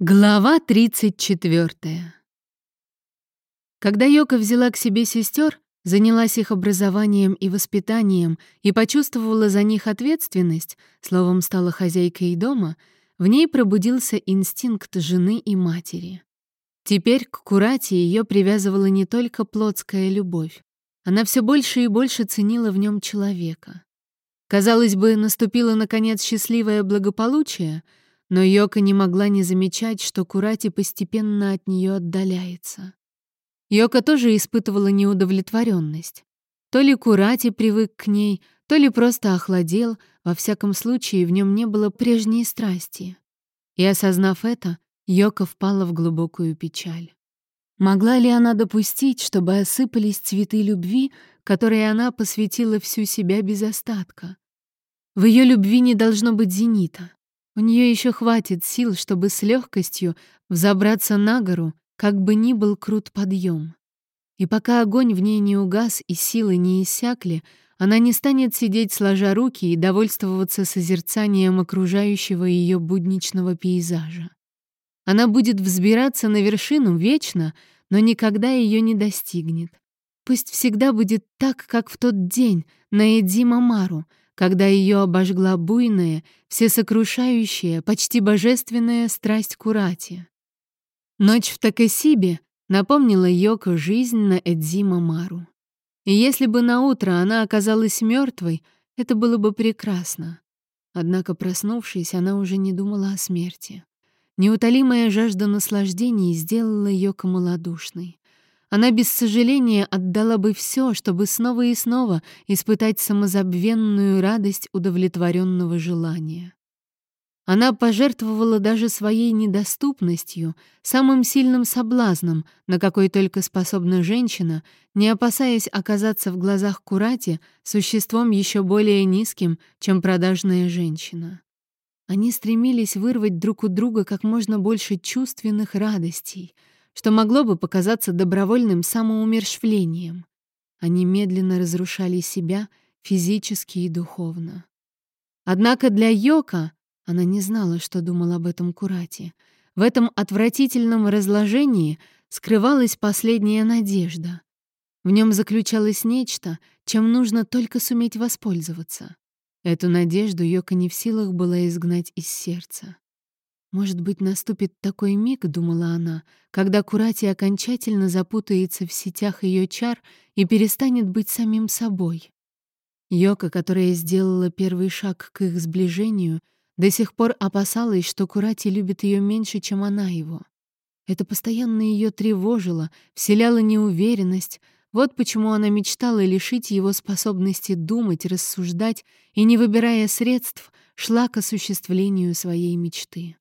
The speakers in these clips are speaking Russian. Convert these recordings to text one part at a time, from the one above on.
Глава 34. Когда Йока взяла к себе сестер, занялась их образованием и воспитанием и почувствовала за них ответственность, словом, стала хозяйкой дома, в ней пробудился инстинкт жены и матери. Теперь к Курате ее привязывала не только плотская любовь. Она все больше и больше ценила в нем человека. Казалось бы, наступило, наконец, счастливое благополучие — но Йока не могла не замечать, что Курати постепенно от нее отдаляется. Йока тоже испытывала неудовлетворенность. То ли Курати привык к ней, то ли просто охладел, во всяком случае в нем не было прежней страсти. И осознав это, Йока впала в глубокую печаль. Могла ли она допустить, чтобы осыпались цветы любви, которые она посвятила всю себя без остатка? В ее любви не должно быть зенита. У нее еще хватит сил, чтобы с легкостью взобраться на гору, как бы ни был крут подъем. И пока огонь в ней не угас и силы не иссякли, она не станет сидеть сложа руки и довольствоваться созерцанием окружающего ее будничного пейзажа. Она будет взбираться на вершину вечно, но никогда ее не достигнет. Пусть всегда будет так, как в тот день на Эдима Мару, когда ее обожгла буйная, всесокрушающая, почти божественная страсть Курати. Ночь в Такасибе напомнила Йоко жизнь на Эдзима Мару. И если бы на утро она оказалась мертвой, это было бы прекрасно. Однако, проснувшись, она уже не думала о смерти. Неутолимая жажда наслаждений сделала Йоко малодушной. Она без сожаления отдала бы все, чтобы снова и снова испытать самозабвенную радость удовлетворенного желания. Она пожертвовала даже своей недоступностью, самым сильным соблазном, на какой только способна женщина, не опасаясь оказаться в глазах Курати существом еще более низким, чем продажная женщина. Они стремились вырвать друг у друга как можно больше чувственных радостей — что могло бы показаться добровольным самоумершвлением. Они медленно разрушали себя физически и духовно. Однако для Йока она не знала, что думал об этом Курате. В этом отвратительном разложении скрывалась последняя надежда. В нем заключалось нечто, чем нужно только суметь воспользоваться. Эту надежду Йока не в силах была изгнать из сердца. «Может быть, наступит такой миг, — думала она, — когда Курати окончательно запутается в сетях ее чар и перестанет быть самим собой». Йока, которая сделала первый шаг к их сближению, до сих пор опасалась, что Курати любит ее меньше, чем она его. Это постоянно ее тревожило, вселяло неуверенность. Вот почему она мечтала лишить его способности думать, рассуждать и, не выбирая средств, шла к осуществлению своей мечты.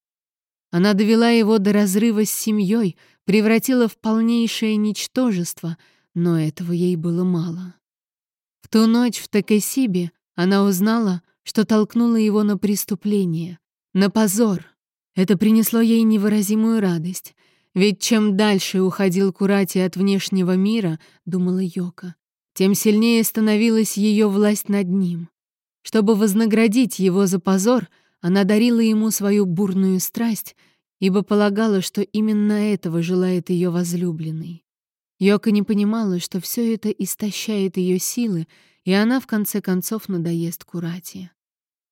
Она довела его до разрыва с семьей, превратила в полнейшее ничтожество, но этого ей было мало. В ту ночь в Такасибе она узнала, что толкнула его на преступление, на позор. Это принесло ей невыразимую радость. Ведь чем дальше уходил Курати от внешнего мира, думала Йока, тем сильнее становилась ее власть над ним. Чтобы вознаградить его за позор — она дарила ему свою бурную страсть, ибо полагала, что именно этого желает ее возлюбленный. Йока не понимала, что все это истощает ее силы, и она в конце концов надоест Курати.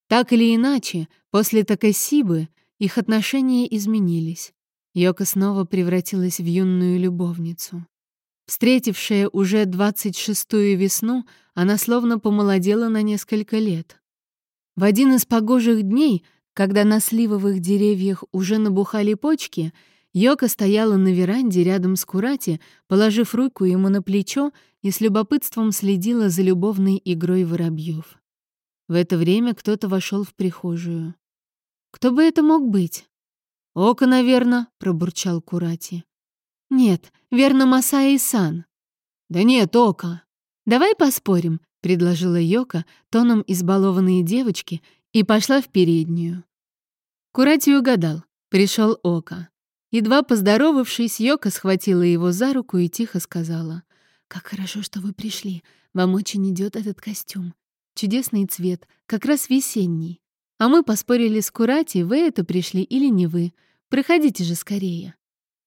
Так или иначе, после Такасибы их отношения изменились. Йока снова превратилась в юную любовницу. Встретившая уже двадцать шестую весну, она словно помолодела на несколько лет. В один из погожих дней, когда на сливовых деревьях уже набухали почки, Йока стояла на веранде рядом с Курати, положив руку ему на плечо и с любопытством следила за любовной игрой воробьев. В это время кто-то вошел в прихожую. «Кто бы это мог быть?» «Око, наверное», — пробурчал Курати. «Нет, верно, Масаи-сан». «Да нет, Ока». «Давай поспорим, предложила Йока тоном избалованные девочки и пошла в переднюю. Курати угадал. Пришел Ока. Едва поздоровавшись, Йока схватила его за руку и тихо сказала. «Как хорошо, что вы пришли. Вам очень идет этот костюм. Чудесный цвет, как раз весенний. А мы поспорили с Курати, вы это пришли или не вы. Проходите же скорее».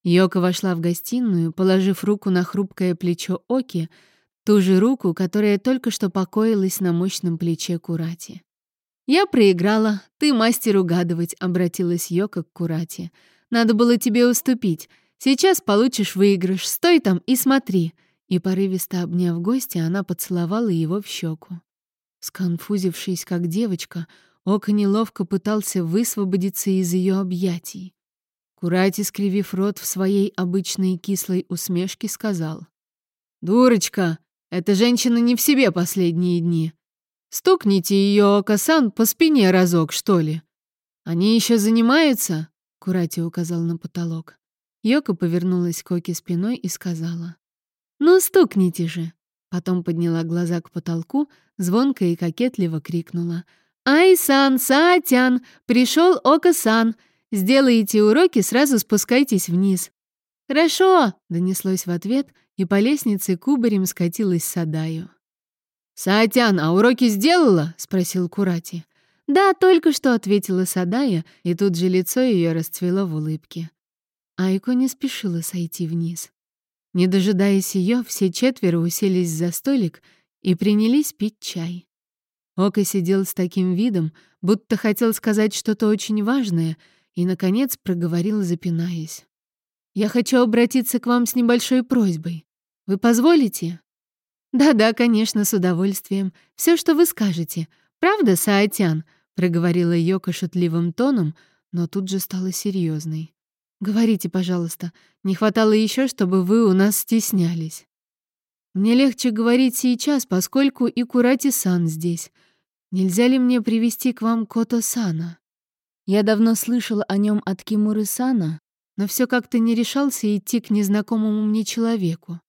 Йока вошла в гостиную, положив руку на хрупкое плечо Оки, ту же руку, которая только что покоилась на мощном плече Курати. «Я проиграла, ты мастер угадывать», — обратилась Йока к Курати. «Надо было тебе уступить. Сейчас получишь выигрыш. Стой там и смотри». И, порывисто обняв гостя, она поцеловала его в щеку. Сконфузившись, как девочка, Ока неловко пытался высвободиться из ее объятий. Курати, скривив рот в своей обычной кислой усмешке, сказал. «Дурочка, эта женщина не в себе последние дни. Стукните ее, Окасан, по спине разок, что ли. Они еще занимаются?» Курати указал на потолок. Йока повернулась к Оке спиной и сказала. «Ну, стукните же!» Потом подняла глаза к потолку, звонко и кокетливо крикнула. «Ай-сан, Саатян! Пришел Ока-сан! Сделаете уроки, сразу спускайтесь вниз!» «Хорошо!» — донеслось в ответ, и по лестнице кубарем скатилась Садаю. «Саатян, а уроки сделала?» — спросил Курати. «Да, только что», — ответила Садая, и тут же лицо ее расцвело в улыбке. Айко не спешила сойти вниз. Не дожидаясь ее, все четверо уселись за столик и принялись пить чай. Ока сидел с таким видом, будто хотел сказать что-то очень важное, и, наконец, проговорил, запинаясь. «Я хочу обратиться к вам с небольшой просьбой. Вы позволите?» «Да-да, конечно, с удовольствием. Все, что вы скажете. Правда, Саатян?» — проговорила Йока шутливым тоном, но тут же стала серьезной. «Говорите, пожалуйста. Не хватало еще, чтобы вы у нас стеснялись». «Мне легче говорить сейчас, поскольку и Курати-сан здесь. Нельзя ли мне привести к вам Кото-сана? Я давно слышал о нем от Кимуры-сана, но все как-то не решался идти к незнакомому мне человеку.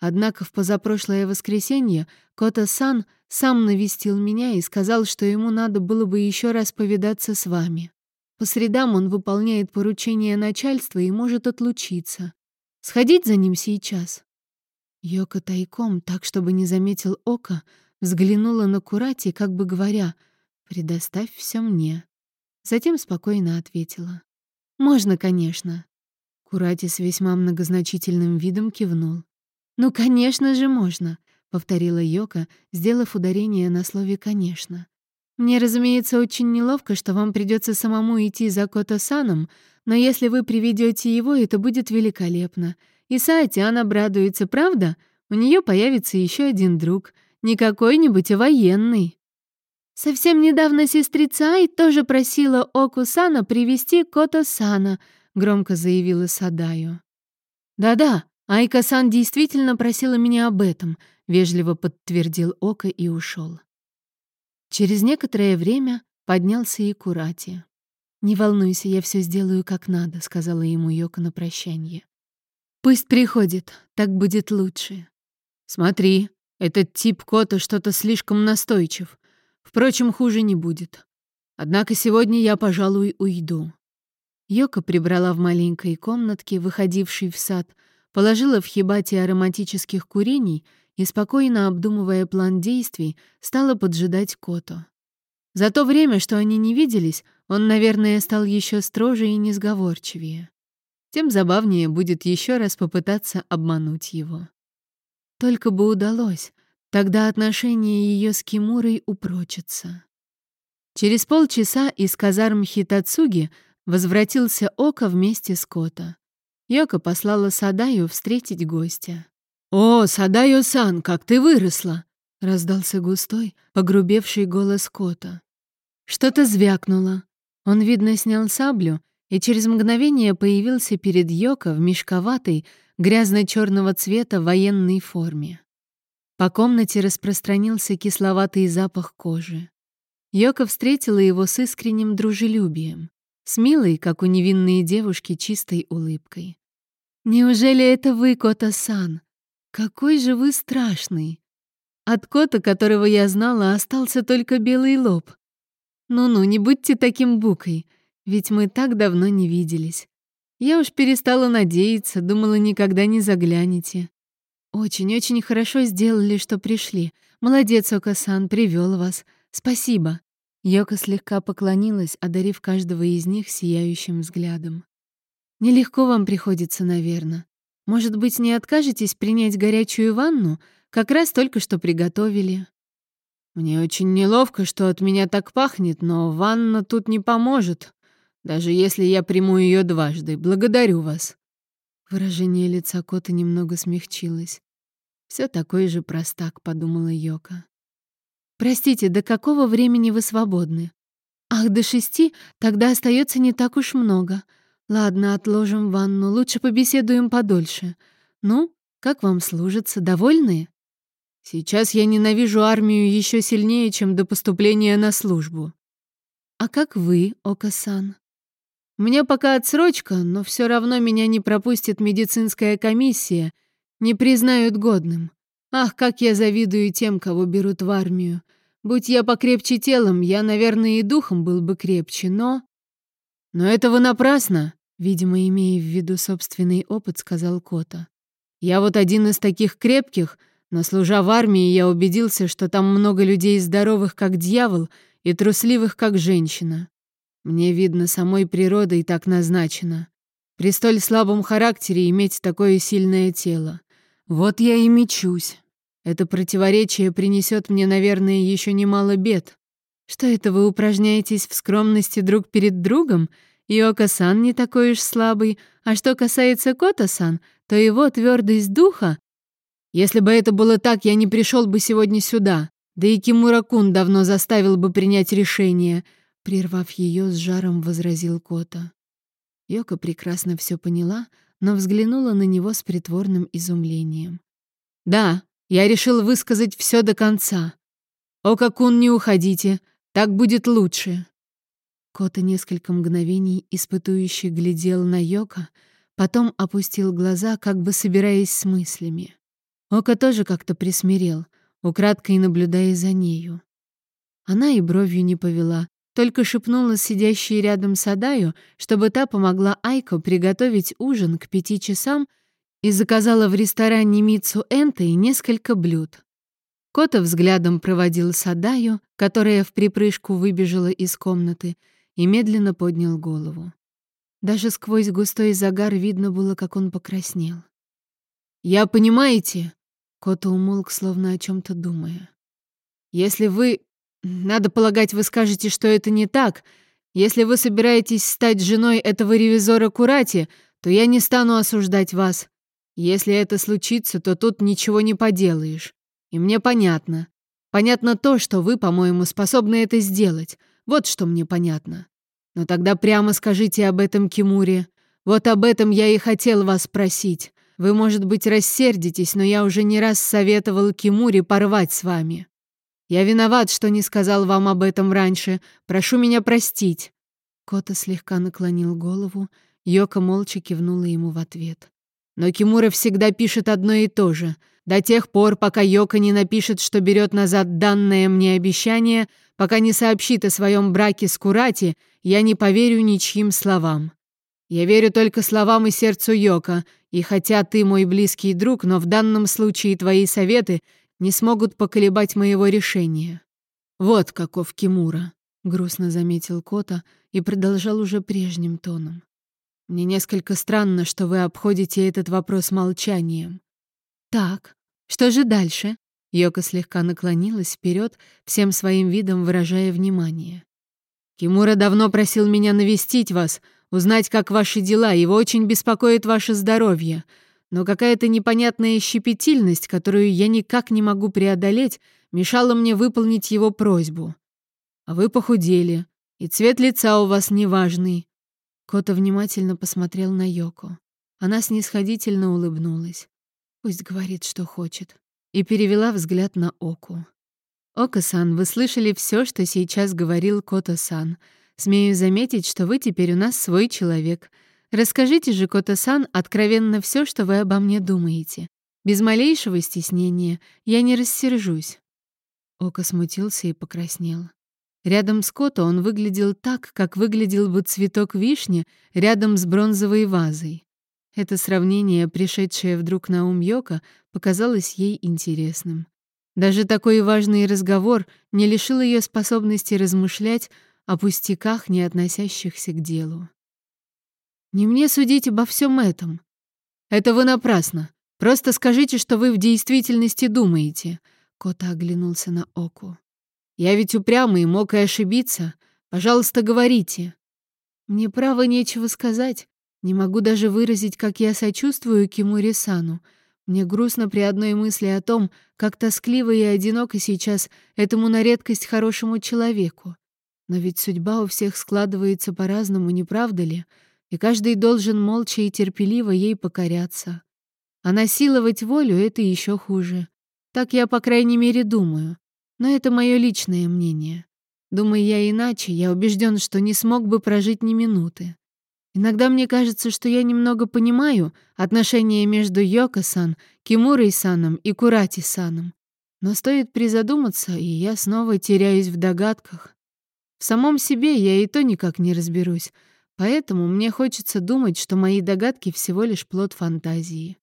Однако в позапрошлое воскресенье Кота-сан сам навестил меня и сказал, что ему надо было бы еще раз повидаться с вами. По средам он выполняет поручения начальства и может отлучиться. Сходить за ним сейчас?» Йока тайком, так, чтобы не заметил Ока, взглянула на Курати, как бы говоря, «Предоставь все мне». Затем спокойно ответила. «Можно, конечно». Курати с весьма многозначительным видом кивнул. «Ну, конечно же, можно», — повторила Йока, сделав ударение на слове «конечно». «Мне, разумеется, очень неловко, что вам придется самому идти за Кото-саном, но если вы приведете его, это будет великолепно. И Саатян обрадуется, правда? У нее появится еще один друг, не какой-нибудь, а военный». Совсем недавно сестрица Ай тоже просила Оку-сана привести Кото-сана, громко заявила Садаю. Да-да, Айка-сан действительно просила меня об этом, вежливо подтвердил Ока и ушел. Через некоторое время поднялся и Курати. «Не волнуйся, я все сделаю как надо», — сказала ему Йока на прощание. «Пусть приходит, так будет лучше». «Смотри, этот тип кота что-то слишком настойчив. Впрочем, хуже не будет. Однако сегодня я, пожалуй, уйду». Йока прибрала в маленькой комнатке, выходившей в сад, положила в хибате ароматических курений и, спокойно обдумывая план действий, стала поджидать Кото. За то время, что они не виделись, он, наверное, стал еще строже и несговорчивее. Тем забавнее будет еще раз попытаться обмануть его. Только бы удалось, тогда отношения ее с Кимурой упрочатся. Через полчаса из казарм Хитацуги возвратился Ока вместе с Кото. Йока послала Садаю встретить гостя. «О, Садаю-сан, как ты выросла!» — раздался густой, погрубевший голос кота. Что-то звякнуло. Он, видно, снял саблю и через мгновение появился перед Йоко в мешковатой, грязно-черного цвета военной форме. По комнате распространился кисловатый запах кожи. Йока встретила его с искренним дружелюбием, с милой, как у невинные девушки, чистой улыбкой. «Неужели это вы, Кота-сан? Какой же вы страшный! От кота, которого я знала, остался только белый лоб. Ну-ну, не будьте таким букой, ведь мы так давно не виделись. Я уж перестала надеяться, думала, никогда не заглянете. Очень-очень хорошо сделали, что пришли. Молодец, Ока-сан, привел вас. Спасибо». Йока слегка поклонилась, одарив каждого из них сияющим взглядом. Нелегко вам приходится, наверное. Может быть, не откажетесь принять горячую ванну? Как раз только что приготовили. Мне очень неловко, что от меня так пахнет, но ванна тут не поможет. Даже если я приму ее дважды. Благодарю вас. Выражение лица кота немного смягчилось. Все такой же простак, подумала Йока. Простите, до какого времени вы свободны? Ах, до шести? Тогда остается не так уж много. Ладно, отложим ванну, лучше побеседуем подольше. Ну, как вам служится, довольны? Сейчас я ненавижу армию еще сильнее, чем до поступления на службу. А как вы, Окасан? У меня пока отсрочка, но все равно меня не пропустит медицинская комиссия, не признают годным. Ах, как я завидую тем, кого берут в армию. Будь я покрепче телом, я, наверное, и духом был бы крепче, но... Но этого напрасно, видимо, имея в виду собственный опыт, сказал Кота. Я вот один из таких крепких, но служа в армии, я убедился, что там много людей здоровых, как дьявол, и трусливых, как женщина. Мне видно, самой природой так назначено. При столь слабом характере иметь такое сильное тело. Вот я и мечусь. Это противоречие принесет мне, наверное, еще немало бед. Что это вы упражняетесь в скромности друг перед другом? Иока-сан не такой уж слабый, а что касается Кота-сан, то его твердость духа... Если бы это было так, я не пришел бы сегодня сюда. Да и Кимуракун давно заставил бы принять решение — Прервав ее, с жаром возразил Кота. Йока прекрасно все поняла, но взглянула на него с притворным изумлением. «Да, я решил высказать все до конца. О, Кун, не уходите, так будет лучше». Кота несколько мгновений испытующе глядел на Йока, потом опустил глаза, как бы собираясь с мыслями. Ока тоже как-то присмирел, украдкой наблюдая за нею. Она и бровью не повела, только шепнула сидящей рядом Садаю, чтобы та помогла Айко приготовить ужин к пяти часам и заказала в ресторане Мицу Энтой несколько блюд. Кота взглядом проводил Садаю, которая в припрыжку выбежала из комнаты, и медленно поднял голову. Даже сквозь густой загар видно было, как он покраснел. «Я понимаете...» — Кота умолк, словно о чем то думая. «Если вы надо полагать, вы скажете, что это не так. Если вы собираетесь стать женой этого ревизора Курати, то я не стану осуждать вас. Если это случится, то тут ничего не поделаешь. И мне понятно. Понятно то, что вы, по-моему, способны это сделать. Вот что мне понятно. Но тогда прямо скажите об этом Кимуре. Вот об этом я и хотел вас спросить. Вы, может быть, рассердитесь, но я уже не раз советовал Кимуре порвать с вами. Я виноват, что не сказал вам об этом раньше. Прошу меня простить». Кота слегка наклонил голову, Йока молча кивнула ему в ответ. Но Кимура всегда пишет одно и то же. До тех пор, пока Йока не напишет, что берет назад данное мне обещание, пока не сообщит о своем браке с Курати, я не поверю ничьим словам. Я верю только словам и сердцу Йока, и хотя ты мой близкий друг, но в данном случае твои советы не смогут поколебать моего решения. Вот каков Кимура, грустно заметил Кота и продолжал уже прежним тоном. Мне несколько странно, что вы обходите этот вопрос молчанием. Так, что же дальше? Йока слегка наклонилась вперед, всем своим видом выражая внимание. Кимура давно просил меня навестить вас, узнать, как ваши дела, его очень беспокоит ваше здоровье но какая-то непонятная щепетильность, которую я никак не могу преодолеть, мешала мне выполнить его просьбу. А вы похудели, и цвет лица у вас неважный. Кота внимательно посмотрел на Йоко. Она снисходительно улыбнулась. Пусть говорит, что хочет. И перевела взгляд на Оку. «Ока-сан, вы слышали все, что сейчас говорил Кота-сан. Смею заметить, что вы теперь у нас свой человек. Расскажите же, Кота-сан, откровенно все, что вы обо мне думаете. Без малейшего стеснения. Я не рассержусь». Ока смутился и покраснел. Рядом с Кото он выглядел так, как выглядел бы цветок вишни рядом с бронзовой вазой. Это сравнение, пришедшее вдруг на ум Йока, показалось ей интересным. Даже такой важный разговор не лишил ее способности размышлять о пустяках, не относящихся к делу. Не мне судить обо всем этом. Это вы напрасно. Просто скажите, что вы в действительности думаете. Кота оглянулся на Оку. Я ведь упрямый мог и ошибиться. Пожалуйста, говорите. Мне право нечего сказать. Не могу даже выразить, как я сочувствую Кимури-сану. Мне грустно при одной мысли о том, как тоскливо и одиноко сейчас этому на редкость хорошему человеку. Но ведь судьба у всех складывается по-разному, не правда ли? И каждый должен молча и терпеливо ей покоряться. А насиловать волю — это еще хуже. Так я, по крайней мере, думаю. Но это мое личное мнение. Думаю я иначе, я убежден, что не смог бы прожить ни минуты. Иногда мне кажется, что я немного понимаю отношения между Йоко-сан, Кимурой-саном и Курати-саном. Но стоит призадуматься, и я снова теряюсь в догадках. В самом себе я и то никак не разберусь, поэтому мне хочется думать, что мои догадки всего лишь плод фантазии.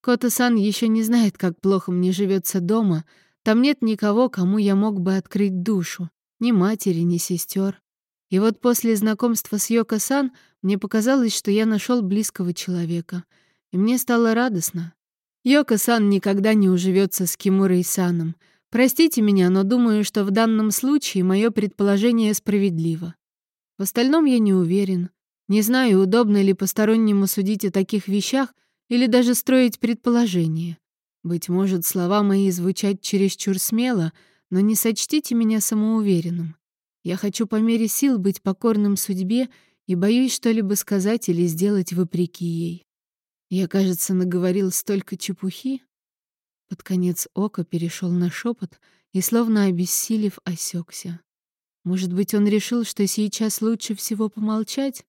Кота-сан еще не знает, как плохо мне живется дома. Там нет никого, кому я мог бы открыть душу. Ни матери, ни сестер. И вот после знакомства с Йоко-сан мне показалось, что я нашел близкого человека. И мне стало радостно. Йоко-сан никогда не уживется с Кимурой-саном — Простите меня, но думаю, что в данном случае мое предположение справедливо. В остальном я не уверен. Не знаю, удобно ли постороннему судить о таких вещах или даже строить предположения. Быть может, слова мои звучат чересчур смело, но не сочтите меня самоуверенным. Я хочу по мере сил быть покорным судьбе и боюсь что-либо сказать или сделать вопреки ей. Я, кажется, наговорил столько чепухи. Под конец ока перешел на шепот и, словно обессилев, осекся. Может быть, он решил, что сейчас лучше всего помолчать?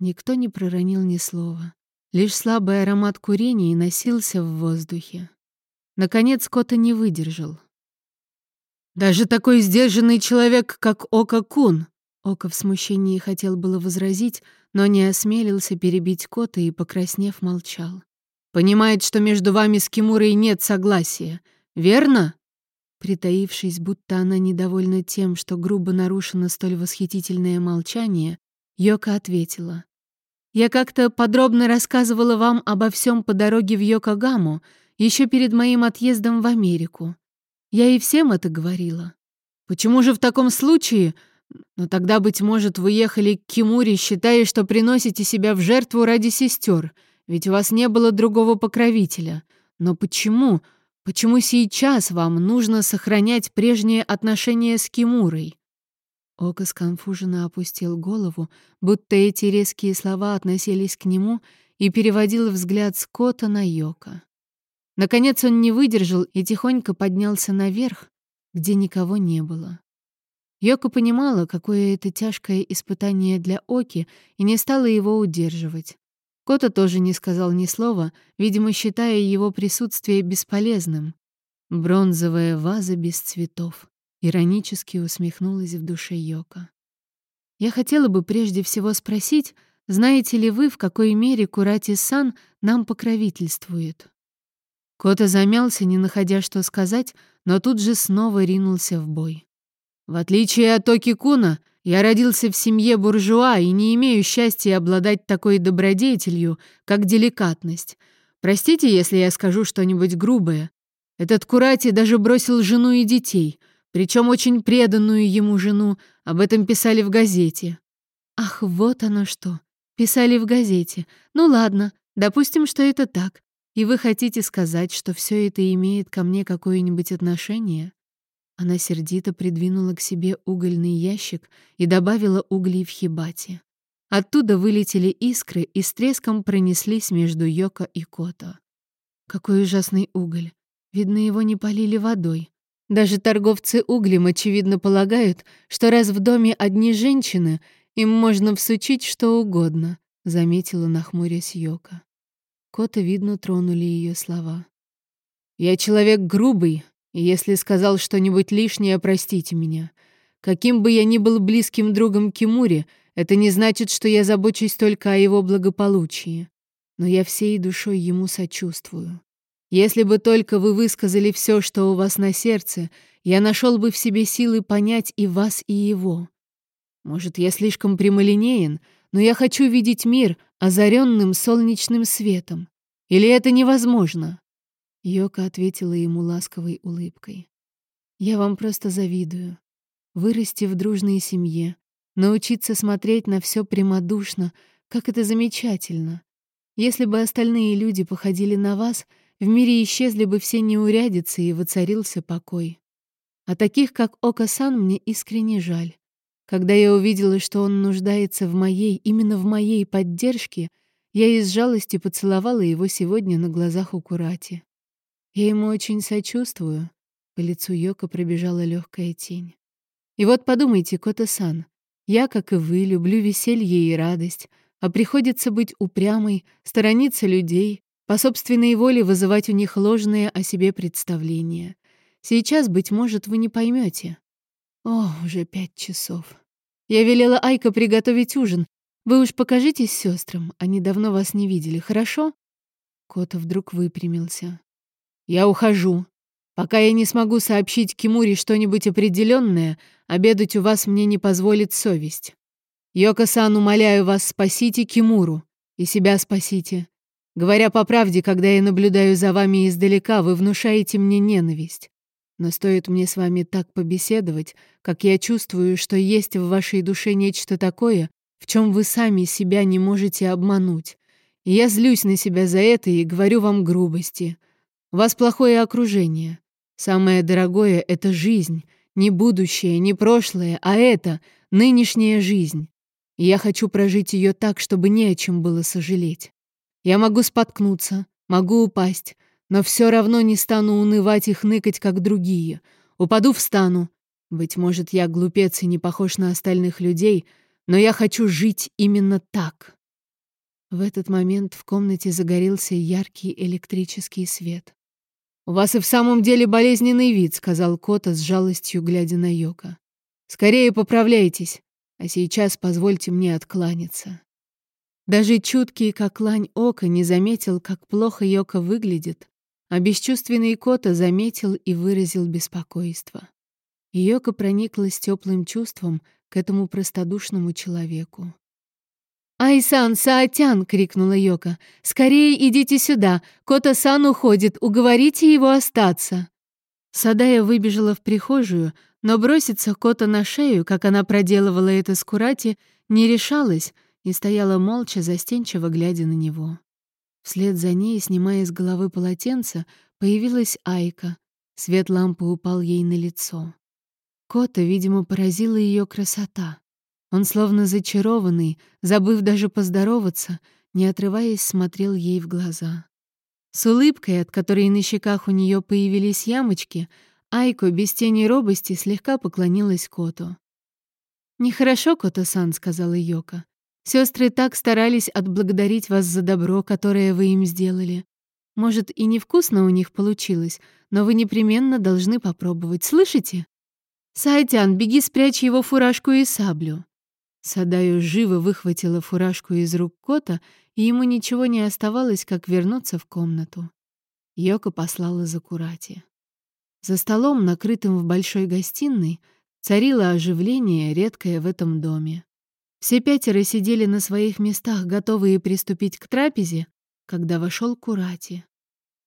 Никто не проронил ни слова. Лишь слабый аромат курения носился в воздухе. Наконец Кота не выдержал. «Даже такой сдержанный человек, как Ока Кун!» Ока в смущении хотел было возразить, но не осмелился перебить Кота и, покраснев, молчал. Понимает, что между вами с Кимурой нет согласия, верно?» Притаившись, будто она недовольна тем, что грубо нарушено столь восхитительное молчание, Йока ответила. «Я как-то подробно рассказывала вам обо всем по дороге в Йокогаму, еще перед моим отъездом в Америку. Я и всем это говорила. Почему же в таком случае... Но ну, тогда, быть может, вы ехали к Кимуре, считая, что приносите себя в жертву ради сестер, ведь у вас не было другого покровителя. Но почему? Почему сейчас вам нужно сохранять прежние отношения с Кимурой?» Ока сконфуженно опустил голову, будто эти резкие слова относились к нему, и переводил взгляд Скотта на Йока. Наконец он не выдержал и тихонько поднялся наверх, где никого не было. Йока понимала, какое это тяжкое испытание для Оки, и не стала его удерживать. Кота тоже не сказал ни слова, видимо, считая его присутствие бесполезным. Бронзовая ваза без цветов. Иронически усмехнулась в душе Йока. Я хотела бы прежде всего спросить, знаете ли вы, в какой мере Курати-сан нам покровительствует? Кота замялся, не находя что сказать, но тут же снова ринулся в бой. В отличие от Токи Куна, я родился в семье буржуа и не имею счастья обладать такой добродетелью, как деликатность. Простите, если я скажу что-нибудь грубое. Этот Курати даже бросил жену и детей, причем очень преданную ему жену, об этом писали в газете. Ах, вот оно что. Писали в газете. Ну ладно, допустим, что это так. И вы хотите сказать, что все это имеет ко мне какое-нибудь отношение? Она сердито придвинула к себе угольный ящик и добавила углей в хибате. Оттуда вылетели искры и с треском пронеслись между Йоко и Кото. Какой ужасный уголь. Видно, его не полили водой. Даже торговцы углем, очевидно, полагают, что раз в доме одни женщины, им можно всучить что угодно, заметила нахмурясь Йока. Кота, видно, тронули ее слова. «Я человек грубый, если сказал что-нибудь лишнее, простите меня. Каким бы я ни был близким другом Кимури, это не значит, что я забочусь только о его благополучии. Но я всей душой ему сочувствую. Если бы только вы высказали все, что у вас на сердце, я нашел бы в себе силы понять и вас, и его. Может, я слишком прямолинеен, но я хочу видеть мир озаренным солнечным светом. Или это невозможно?» Йока ответила ему ласковой улыбкой. «Я вам просто завидую. Вырасти в дружной семье, научиться смотреть на все прямодушно, как это замечательно. Если бы остальные люди походили на вас, в мире исчезли бы все неурядицы и воцарился покой. А таких, как Ока-сан, мне искренне жаль. Когда я увидела, что он нуждается в моей, именно в моей поддержке, я из жалости поцеловала его сегодня на глазах у Курати. Я ему очень сочувствую. По лицу Йока пробежала легкая тень. И вот подумайте, Кота-сан, я, как и вы, люблю веселье и радость, а приходится быть упрямой, сторониться людей, по собственной воле вызывать у них ложные о себе представления. Сейчас, быть может, вы не поймете. О, уже пять часов. Я велела Айка приготовить ужин. Вы уж покажитесь сестрам, они давно вас не видели, хорошо? Кота вдруг выпрямился. Я ухожу. Пока я не смогу сообщить Кимури что-нибудь определенное, обедать у вас мне не позволит совесть. Йоко-сан, умоляю вас, спасите Кимуру. И себя спасите. Говоря по правде, когда я наблюдаю за вами издалека, вы внушаете мне ненависть. Но стоит мне с вами так побеседовать, как я чувствую, что есть в вашей душе нечто такое, в чем вы сами себя не можете обмануть. И я злюсь на себя за это и говорю вам грубости. У вас плохое окружение. Самое дорогое — это жизнь. Не будущее, не прошлое, а это — нынешняя жизнь. И я хочу прожить ее так, чтобы не о чем было сожалеть. Я могу споткнуться, могу упасть, но все равно не стану унывать и хныкать, как другие. Упаду, встану. Быть может, я глупец и не похож на остальных людей, но я хочу жить именно так. В этот момент в комнате загорелся яркий электрический свет. «У вас и в самом деле болезненный вид», — сказал Кота с жалостью, глядя на Йока. «Скорее поправляйтесь, а сейчас позвольте мне откланяться». Даже чуткий, как лань ока, не заметил, как плохо Йока выглядит, а бесчувственный Кота заметил и выразил беспокойство. Йока прониклась теплым чувством к этому простодушному человеку. «Ай-сан, Саатян!» — крикнула Йока. «Скорее идите сюда! Кота-сан уходит! Уговорите его остаться!» Садая выбежала в прихожую, но броситься Кота на шею, как она проделывала это с Курати, не решалась и стояла молча, застенчиво глядя на него. Вслед за ней, снимая с головы полотенце, появилась Айка. Свет лампы упал ей на лицо. Кота, видимо, поразила ее красота. Он, словно зачарованный, забыв даже поздороваться, не отрываясь, смотрел ей в глаза. С улыбкой, от которой на щеках у нее появились ямочки, Айко без тени робости слегка поклонилась Коту. «Нехорошо, Кота-сан», — сказала Йока. Сестры так старались отблагодарить вас за добро, которое вы им сделали. Может, и невкусно у них получилось, но вы непременно должны попробовать, слышите? Сайтян, беги спрячь его фуражку и саблю. Садаю живо выхватила фуражку из рук кота, и ему ничего не оставалось, как вернуться в комнату. Йока послала за Курати. За столом, накрытым в большой гостиной, царило оживление, редкое в этом доме. Все пятеро сидели на своих местах, готовые приступить к трапезе, когда вошел Курати.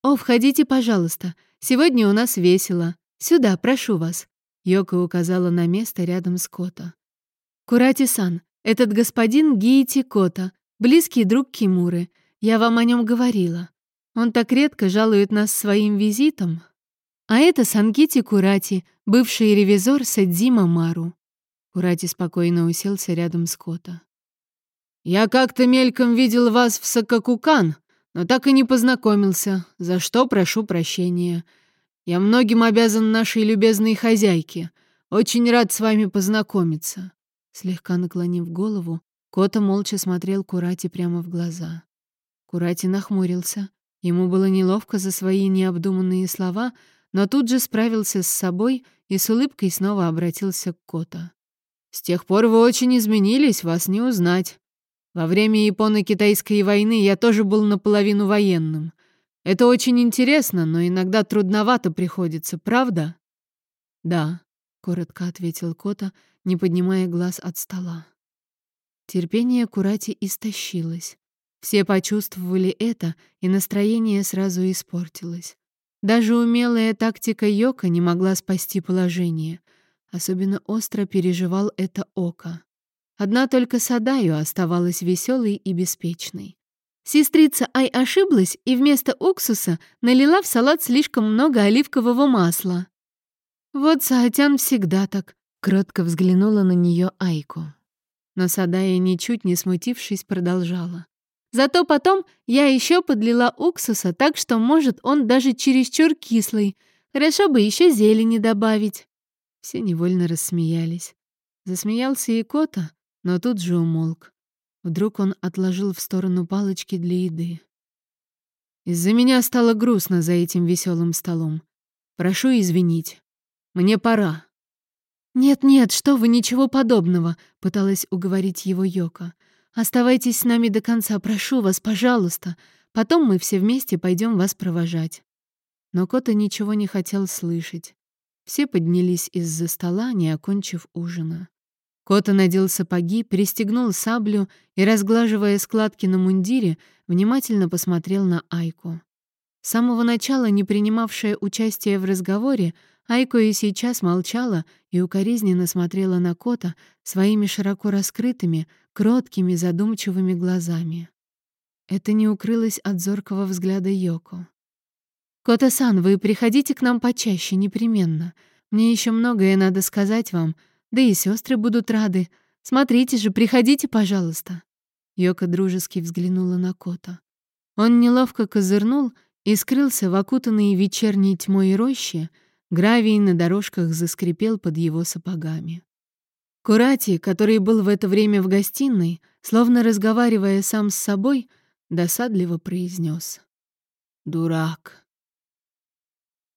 «О, входите, пожалуйста. Сегодня у нас весело. Сюда, прошу вас». Йока указала на место рядом с Кота. «Курати-сан, этот господин Гиити Кота, близкий друг Кимуры. Я вам о нем говорила. Он так редко жалует нас своим визитом. А это Сангити Курати, бывший ревизор Садзима Мару. Курати спокойно уселся рядом с Кота. «Я как-то мельком видел вас в Сакакукан, но так и не познакомился, за что прошу прощения. Я многим обязан нашей любезной хозяйке. Очень рад с вами познакомиться». Слегка наклонив голову, Кота молча смотрел Курати прямо в глаза. Курати нахмурился. Ему было неловко за свои необдуманные слова, но тут же справился с собой и с улыбкой снова обратился к Кота. С тех пор вы очень изменились, вас не узнать. Во время Японо-Китайской войны я тоже был наполовину военным. Это очень интересно, но иногда трудновато приходится, правда? Да, коротко ответил Кота, не поднимая глаз от стола. Терпение Курати истощилось. Все почувствовали это, и настроение сразу испортилось. Даже умелая тактика Йока не могла спасти положение. Особенно остро переживал это Око. Одна только Садаю оставалась веселой и беспечной. Сестрица Ай ошиблась и вместо уксуса налила в салат слишком много оливкового масла. «Вот Саатян всегда так», — кротко взглянула на нее Айку. Но Садая, ничуть не смутившись, продолжала. Зато потом я еще подлила уксуса, так что, может, он даже чересчур кислый. Хорошо бы еще зелени добавить. Все невольно рассмеялись. Засмеялся и Кота, но тут же умолк. Вдруг он отложил в сторону палочки для еды. Из-за меня стало грустно за этим веселым столом. Прошу извинить. Мне пора. «Нет-нет, что вы, ничего подобного», — пыталась уговорить его Йока. Оставайтесь с нами до конца, прошу вас, пожалуйста. Потом мы все вместе пойдем вас провожать». Но Кота ничего не хотел слышать. Все поднялись из-за стола, не окончив ужина. Кота надел сапоги, пристегнул саблю и, разглаживая складки на мундире, внимательно посмотрел на Айку. С самого начала, не принимавшая участия в разговоре, Айко и сейчас молчала и укоризненно смотрела на кота своими широко раскрытыми, кроткими, задумчивыми глазами. Это не укрылось от зоркого взгляда Йоко. «Кота-сан, вы приходите к нам почаще, непременно. Мне еще многое надо сказать вам, да и сестры будут рады. Смотрите же, приходите, пожалуйста». Йока дружески взглянула на кота. Он неловко козырнул и скрылся в окутанной вечерней тьмой роще, Гравий на дорожках заскрипел под его сапогами. Курати, который был в это время в гостиной, словно разговаривая сам с собой, досадливо произнес: «Дурак!